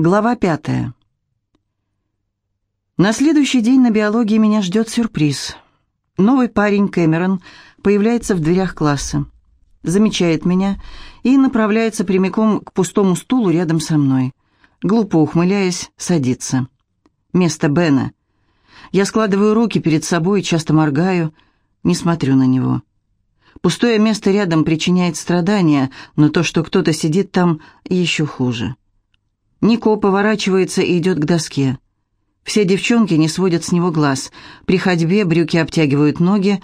Глава пятая. На следующий день на биологии меня ждет сюрприз. Новый парень Кэмерон появляется в дверях класса, замечает меня и направляется прямиком к пустому стулу рядом со мной. Глупо ухмыляясь, садится. Место Бена. Я складываю руки перед собой, часто моргаю, не смотрю на него. Пустое место рядом причиняет страдания, но то, что кто-то сидит там, еще хуже. Нико поворачивается и идет к доске. Все девчонки не сводят с него глаз. При ходьбе брюки обтягивают ноги,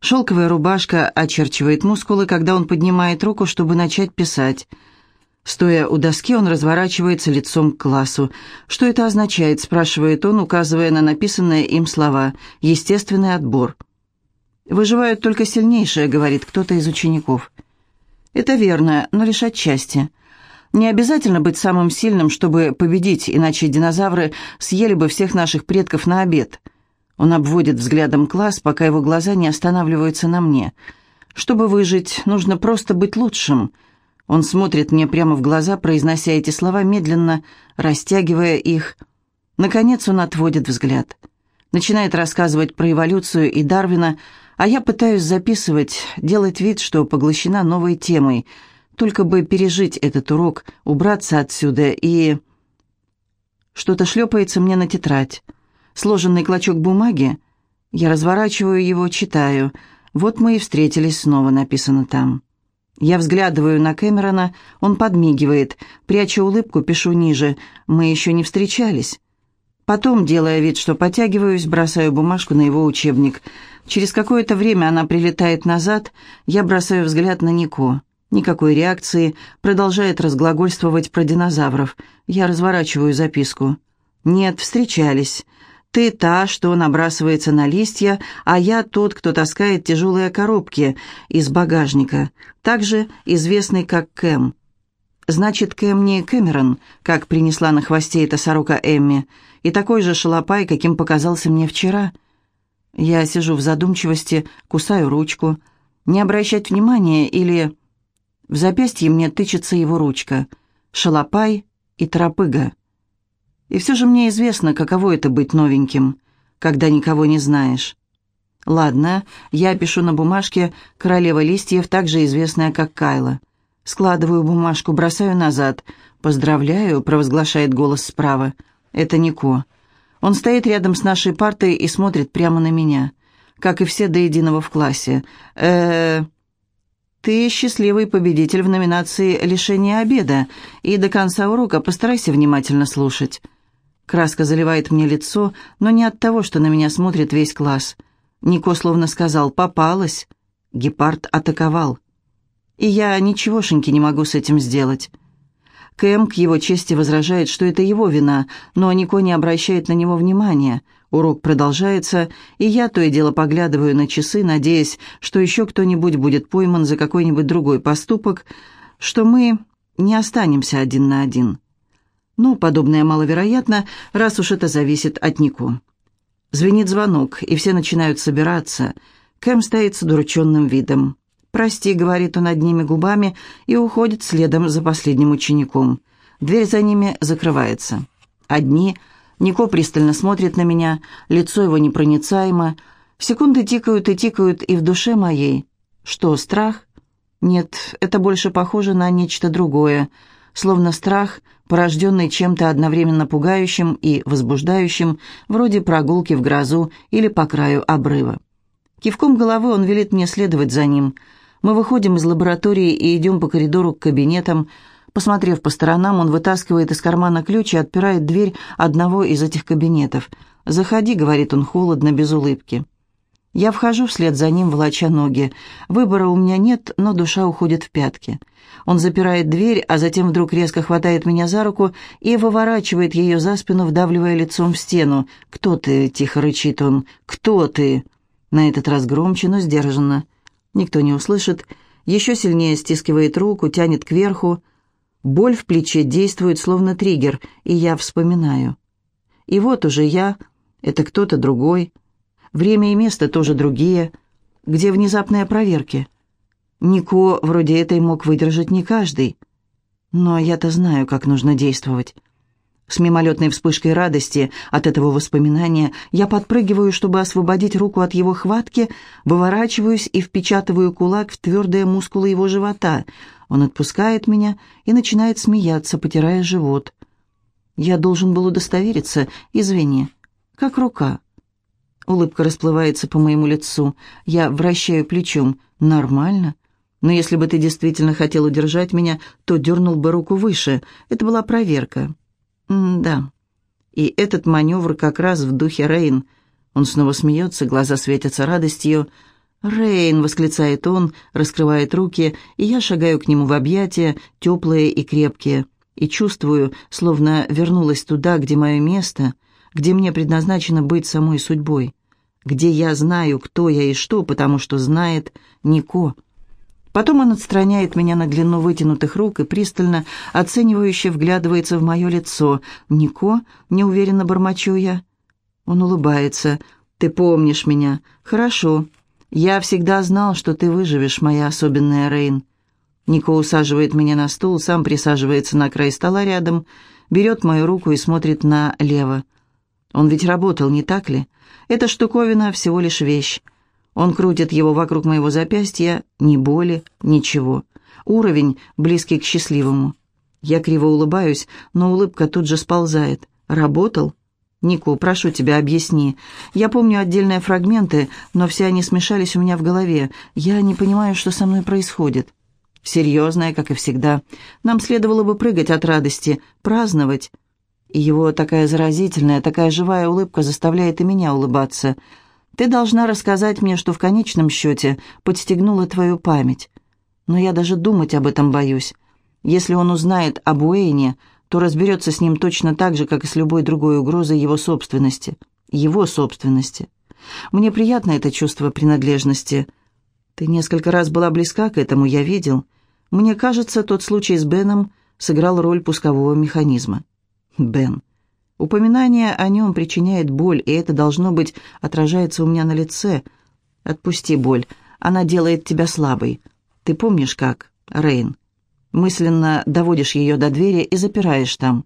шелковая рубашка очерчивает мускулы, когда он поднимает руку, чтобы начать писать. Стоя у доски, он разворачивается лицом к классу. «Что это означает?» – спрашивает он, указывая на написанные им слова. «Естественный отбор». «Выживают только сильнейшие», — говорит кто-то из учеников. «Это верно, но лишь отчасти. Не обязательно быть самым сильным, чтобы победить, иначе динозавры съели бы всех наших предков на обед. Он обводит взглядом класс, пока его глаза не останавливаются на мне. Чтобы выжить, нужно просто быть лучшим. Он смотрит мне прямо в глаза, произнося эти слова медленно, растягивая их. Наконец он отводит взгляд. Начинает рассказывать про эволюцию и Дарвина, а я пытаюсь записывать, делать вид, что поглощена новой темой — только бы пережить этот урок, убраться отсюда и... Что-то шлепается мне на тетрадь. Сложенный клочок бумаги. Я разворачиваю его, читаю. «Вот мы и встретились снова», написано там. Я взглядываю на Кэмерона, он подмигивает. Пряча улыбку, пишу ниже. «Мы еще не встречались». Потом, делая вид, что потягиваюсь, бросаю бумажку на его учебник. Через какое-то время она прилетает назад, я бросаю взгляд на Нико. Никакой реакции, продолжает разглагольствовать про динозавров. Я разворачиваю записку. «Нет, встречались. Ты та, что набрасывается на листья, а я тот, кто таскает тяжелые коробки из багажника, также известный как Кэм». «Значит, Кэм не Кэмерон, как принесла на хвосте эта сорока Эмми, и такой же шалопай, каким показался мне вчера». Я сижу в задумчивости, кусаю ручку. Не обращать внимания или... В запястье мне тычется его ручка. Шалопай и тропыга. И все же мне известно, каково это быть новеньким, когда никого не знаешь. Ладно, я пишу на бумажке «Королева листьев», также известная как Кайла. Складываю бумажку, бросаю назад. «Поздравляю», — провозглашает голос справа. «Это Нико». Он стоит рядом с нашей партой и смотрит прямо на меня, как и все до единого в классе. э ты счастливый победитель в номинации «Лишение обеда», и до конца урока постарайся внимательно слушать. Краска заливает мне лицо, но не от того, что на меня смотрит весь класс. Нико словно сказал «попалась». Гепард атаковал. И я ничегошеньки не могу с этим сделать. Кэм к его чести возражает, что это его вина, но Нико не обращает на него внимания. Урок продолжается, и я то и дело поглядываю на часы, надеясь, что еще кто-нибудь будет пойман за какой-нибудь другой поступок, что мы не останемся один на один. Ну, подобное маловероятно, раз уж это зависит от Нико. Звенит звонок, и все начинают собираться. Кэм стоит с удрученным видом. «Прости», — говорит он одними губами и уходит следом за последним учеником. Дверь за ними закрывается. Одни. Нико пристально смотрит на меня, лицо его непроницаемо. Секунды тикают и тикают, и в душе моей. Что, страх? Нет, это больше похоже на нечто другое. Словно страх, порожденный чем-то одновременно пугающим и возбуждающим, вроде прогулки в грозу или по краю обрыва. Кивком головы он велит мне следовать за ним — мы выходим из лаборатории и идем по коридору к кабинетам. Посмотрев по сторонам, он вытаскивает из кармана ключ и отпирает дверь одного из этих кабинетов. «Заходи», — говорит он холодно, без улыбки. Я вхожу вслед за ним, волоча ноги. Выбора у меня нет, но душа уходит в пятки. Он запирает дверь, а затем вдруг резко хватает меня за руку и выворачивает ее за спину, вдавливая лицом в стену. «Кто ты?» — тихо рычит он. «Кто ты?» На этот раз громче, но сдержанно. Никто не услышит. Еще сильнее стискивает руку, тянет кверху. Боль в плече действует словно триггер, и я вспоминаю. И вот уже я, это кто-то другой. Время и место тоже другие. Где внезапные проверки? Нико вроде этой мог выдержать не каждый. Но я-то знаю, как нужно действовать. С мимолетной вспышкой радости от этого воспоминания я подпрыгиваю, чтобы освободить руку от его хватки, выворачиваюсь и впечатываю кулак в твердые мускулы его живота. Он отпускает меня и начинает смеяться, потирая живот. Я должен был удостовериться, извини. Как рука. Улыбка расплывается по моему лицу. Я вращаю плечом. Нормально. Но если бы ты действительно хотел удержать меня, то дернул бы руку выше. Это была проверка. М да. И этот маневр как раз в духе Рейн. Он снова смеется, глаза светятся радостью. «Рейн!» — восклицает он, раскрывает руки, и я шагаю к нему в объятия, теплые и крепкие, и чувствую, словно вернулась туда, где мое место, где мне предназначено быть самой судьбой, где я знаю, кто я и что, потому что знает Нико. Потом он отстраняет меня на длину вытянутых рук и пристально, оценивающе вглядывается в мое лицо. «Нико?» — неуверенно бормочу я. Он улыбается. «Ты помнишь меня. Хорошо. Я всегда знал, что ты выживешь, моя особенная Рейн». Нико усаживает меня на стул, сам присаживается на край стола рядом, берет мою руку и смотрит налево. Он ведь работал, не так ли? Эта штуковина всего лишь вещь. Он крутит его вокруг моего запястья, ни боли, ничего. Уровень, близкий к счастливому. Я криво улыбаюсь, но улыбка тут же сползает. «Работал?» «Нику, прошу тебя, объясни. Я помню отдельные фрагменты, но все они смешались у меня в голове. Я не понимаю, что со мной происходит». «Серьезная, как и всегда. Нам следовало бы прыгать от радости, праздновать». И его такая заразительная, такая живая улыбка заставляет и меня улыбаться – ты должна рассказать мне, что в конечном счете подстегнула твою память. Но я даже думать об этом боюсь. Если он узнает об Уэйне, то разберется с ним точно так же, как и с любой другой угрозой его собственности. Его собственности. Мне приятно это чувство принадлежности. Ты несколько раз была близка к этому, я видел. Мне кажется, тот случай с Беном сыграл роль пускового механизма. Бен. Упоминание о нем причиняет боль, и это, должно быть, отражается у меня на лице. Отпусти боль, она делает тебя слабой. Ты помнишь как, Рейн? Мысленно доводишь ее до двери и запираешь там.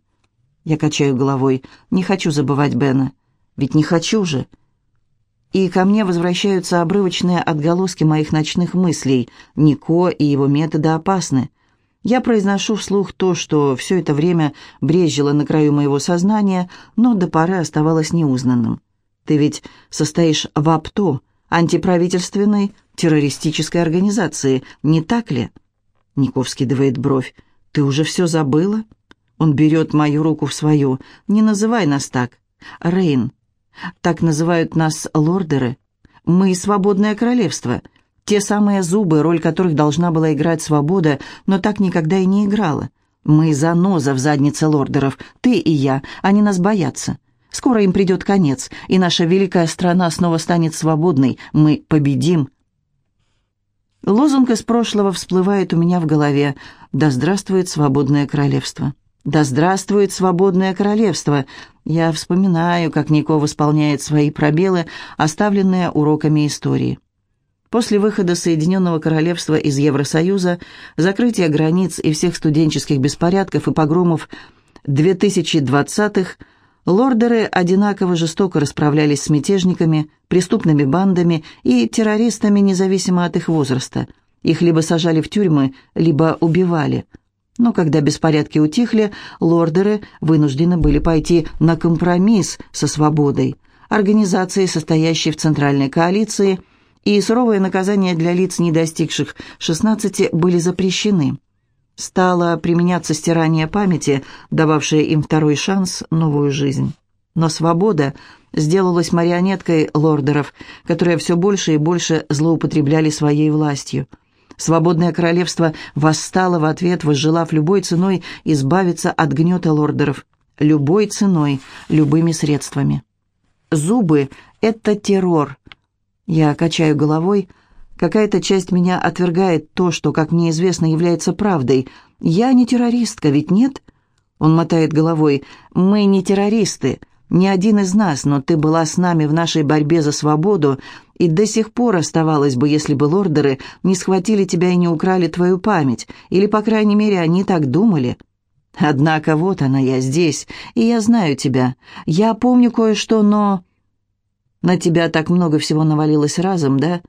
Я качаю головой. Не хочу забывать Бена. Ведь не хочу же. И ко мне возвращаются обрывочные отголоски моих ночных мыслей. Нико и его методы опасны. Я произношу вслух то, что все это время брежило на краю моего сознания, но до поры оставалось неузнанным. Ты ведь состоишь в АПТО, антиправительственной террористической организации, не так ли?» Ников скидывает бровь. «Ты уже все забыла?» Он берет мою руку в свою. «Не называй нас так. Рейн. Так называют нас лордеры. Мы свободное королевство. Те самые зубы, роль которых должна была играть свобода, но так никогда и не играла. Мы заноза в заднице лордеров, ты и я, они нас боятся. Скоро им придет конец, и наша великая страна снова станет свободной. Мы победим. Лозунг из прошлого всплывает у меня в голове. «Да здравствует свободное королевство!» «Да здравствует свободное королевство!» Я вспоминаю, как Нико восполняет свои пробелы, оставленные уроками истории. После выхода Соединенного Королевства из Евросоюза, закрытия границ и всех студенческих беспорядков и погромов 2020-х, лордеры одинаково жестоко расправлялись с мятежниками, преступными бандами и террористами независимо от их возраста. Их либо сажали в тюрьмы, либо убивали. Но когда беспорядки утихли, лордеры вынуждены были пойти на компромисс со свободой. Организации, состоящие в Центральной коалиции – и суровые наказания для лиц, не достигших 16, были запрещены. Стало применяться стирание памяти, дававшее им второй шанс, новую жизнь. Но свобода сделалась марионеткой лордеров, которые все больше и больше злоупотребляли своей властью. Свободное королевство восстало в ответ, возжелав любой ценой избавиться от гнета лордеров. Любой ценой, любыми средствами. Зубы — это террор, я качаю головой. Какая-то часть меня отвергает то, что, как мне известно, является правдой. Я не террористка, ведь нет? Он мотает головой. Мы не террористы. Ни один из нас, но ты была с нами в нашей борьбе за свободу, и до сих пор оставалась бы, если бы лордеры не схватили тебя и не украли твою память, или, по крайней мере, они так думали. Однако вот она, я здесь, и я знаю тебя. Я помню кое-что, но... На тебя так много всего навалилось разом, да?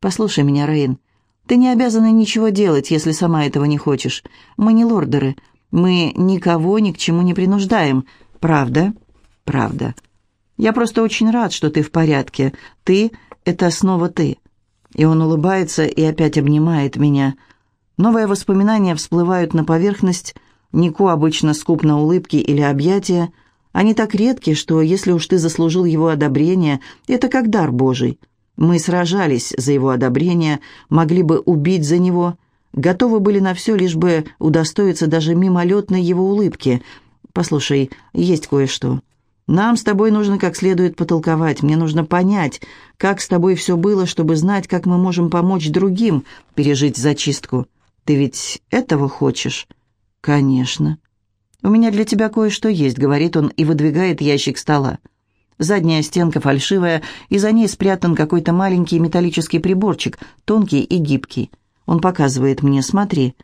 Послушай меня, Рейн. Ты не обязана ничего делать, если сама этого не хочешь. Мы не лордеры. Мы никого ни к чему не принуждаем. Правда? Правда. Я просто очень рад, что ты в порядке. Ты — это снова ты. И он улыбается и опять обнимает меня. Новые воспоминания всплывают на поверхность. Нико обычно скуп на улыбки или объятия — они так редки, что если уж ты заслужил его одобрение, это как дар Божий. Мы сражались за его одобрение, могли бы убить за него, готовы были на все, лишь бы удостоиться даже мимолетной его улыбки. Послушай, есть кое-что. Нам с тобой нужно как следует потолковать, мне нужно понять, как с тобой все было, чтобы знать, как мы можем помочь другим пережить зачистку. Ты ведь этого хочешь? Конечно. «У меня для тебя кое-что есть», — говорит он и выдвигает ящик стола. Задняя стенка фальшивая, и за ней спрятан какой-то маленький металлический приборчик, тонкий и гибкий. Он показывает мне, смотри.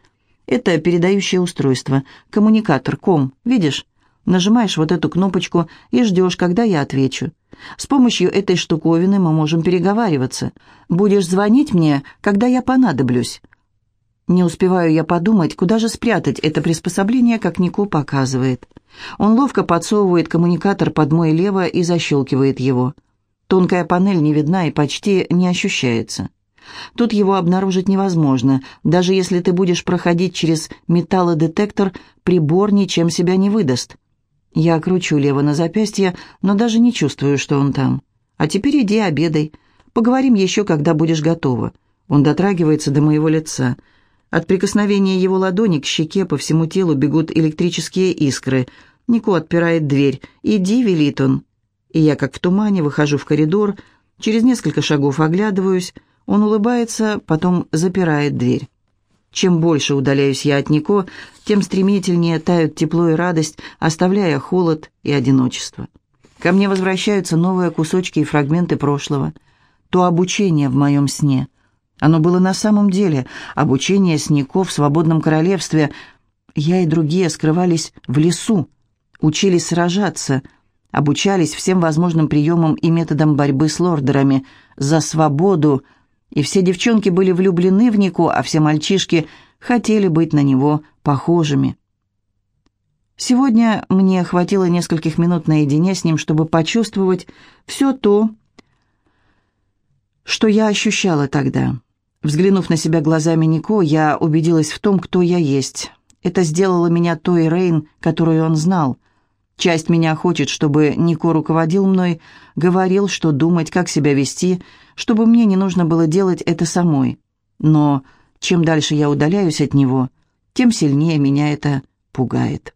Это передающее устройство, коммуникатор, ком, видишь? Нажимаешь вот эту кнопочку и ждешь, когда я отвечу. С помощью этой штуковины мы можем переговариваться. Будешь звонить мне, когда я понадоблюсь. Не успеваю я подумать, куда же спрятать это приспособление, как Нико показывает. Он ловко подсовывает коммуникатор под мой лево и защелкивает его. Тонкая панель не видна и почти не ощущается. Тут его обнаружить невозможно. Даже если ты будешь проходить через металлодетектор, прибор ничем себя не выдаст. Я кручу лево на запястье, но даже не чувствую, что он там. А теперь иди обедай. Поговорим еще, когда будешь готова. Он дотрагивается до моего лица. От прикосновения его ладони к щеке по всему телу бегут электрические искры. Нико отпирает дверь. «Иди», — велит он. И я, как в тумане, выхожу в коридор, через несколько шагов оглядываюсь. Он улыбается, потом запирает дверь. Чем больше удаляюсь я от Нико, тем стремительнее тают тепло и радость, оставляя холод и одиночество. Ко мне возвращаются новые кусочки и фрагменты прошлого. То обучение в моем сне — оно было на самом деле обучение сняков в свободном королевстве. Я и другие скрывались в лесу, учились сражаться, обучались всем возможным приемам и методам борьбы с лордерами за свободу, и все девчонки были влюблены в Нику, а все мальчишки хотели быть на него похожими. Сегодня мне хватило нескольких минут наедине с ним, чтобы почувствовать все то, что я ощущала тогда. Взглянув на себя глазами Нико, я убедилась в том, кто я есть. Это сделало меня той Рейн, которую он знал. Часть меня хочет, чтобы Нико руководил мной, говорил, что думать, как себя вести, чтобы мне не нужно было делать это самой. Но чем дальше я удаляюсь от него, тем сильнее меня это пугает.